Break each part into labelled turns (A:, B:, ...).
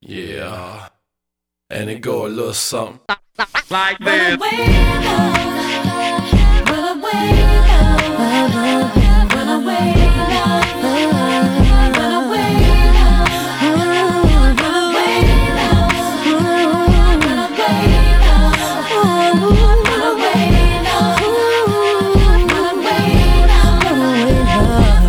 A: Yeah. And it go a little something.
B: like
C: Run
B: this.
C: away, love. Run away, love. Run away, love. Run away, love. Run away, love. Run away, love. Run away, love. Run away,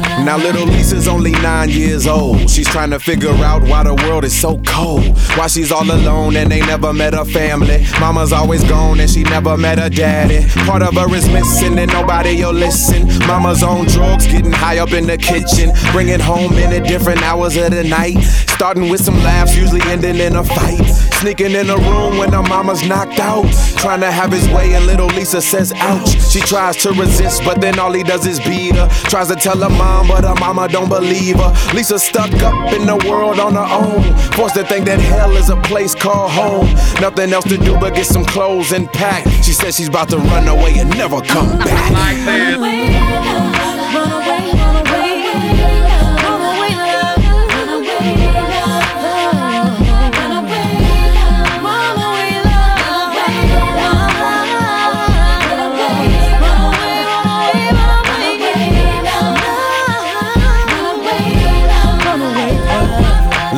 C: love.
D: Now little Lisa's only nine years old. She's trying to figure out why the world is so cold. Why she's all alone and they never met her family. Mama's always gone and she never met her daddy. Part of her is missing and nobody'll listen. Mama's on drugs, getting high up in the kitchen. Bringing home in at different hours of the night. Starting with some laughs, usually ending in a fight. Sneaking in the room when her mama's knocked out. Trying to have his way and little Lisa says ouch. She tries to resist, but then all he does is beat her. Tries to tell her mom, but her mama don't believe her. Lisa stuck up in the world on her own. Forced to think that hell is a place called home. Nothing else to do but get some clothes and pack. She says she's about to run away and never come back.
B: Like this.
C: Run away. Run away, run away,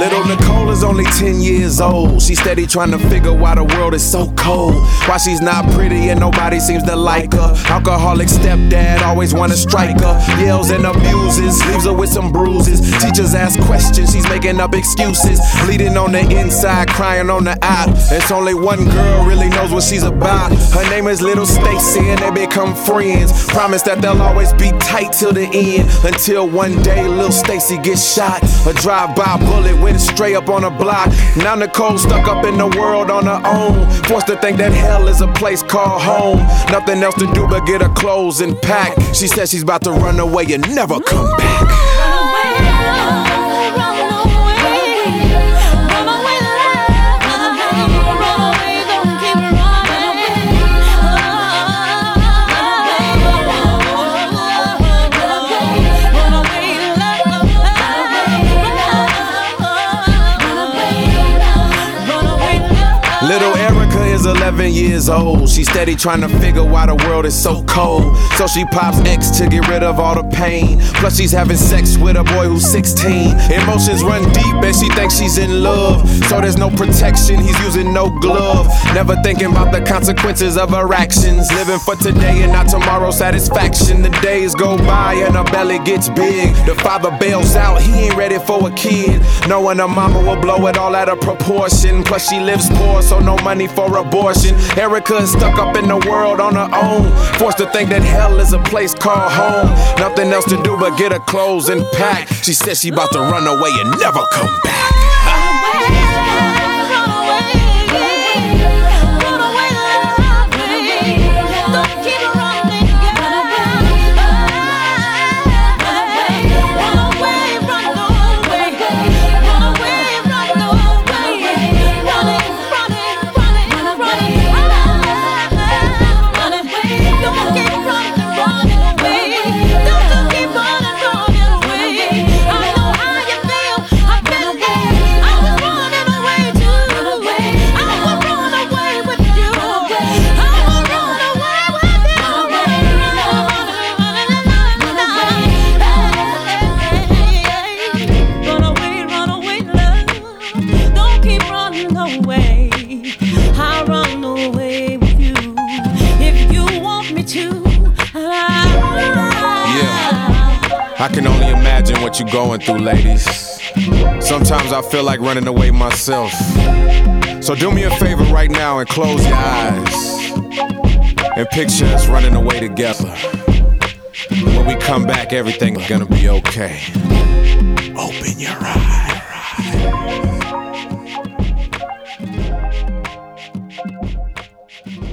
D: Little Nicole is only 10 years old. She's steady trying to figure why the world is so cold. Why she's not pretty and nobody seems to like her. Alcoholic stepdad always wanna strike her. Yells and abuses, leaves her with some bruises. Teachers ask questions, she's making up excuses. Bleeding on the inside, crying on the out. It's only one girl really knows what she's about. Her name is Little Stacy and they become friends. Promise that they'll always be tight till the end. Until one day, Little Stacy gets shot. A drive-by bullet went straight up on a block. Now Nicole stuck up in the world on her own. Forced to think that hell is a place called home. Nothing else to do but get her clothes and pack. She says she's about to run away and never come back. Little Erica is 11 years old. She's steady trying to figure why the world is so cold. So she pops X to get rid of all the pain. Plus, she's having sex with a boy who's 16. Emotions run deep and she thinks she's in love. So there's no protection, he's using no glove. Never thinking about the consequences of her actions. Living for today and not tomorrow's satisfaction. The days go by and her belly gets big. The father bails out, he ain't ready for a kid. Knowing her mama will blow it all out of proportion. Plus, she lives poor, so no money for abortion. Erica is stuck up in the world on her own. Forced to think that hell is a place called home. Nothing else to do but get her clothes and pack. She says she about to run away and never come back. I can only imagine what you're going through, ladies. Sometimes I feel like running away myself. So do me a favor right now and close your eyes and picture us running away together. When we come back, everything's gonna be okay. Open your eyes. Your eyes.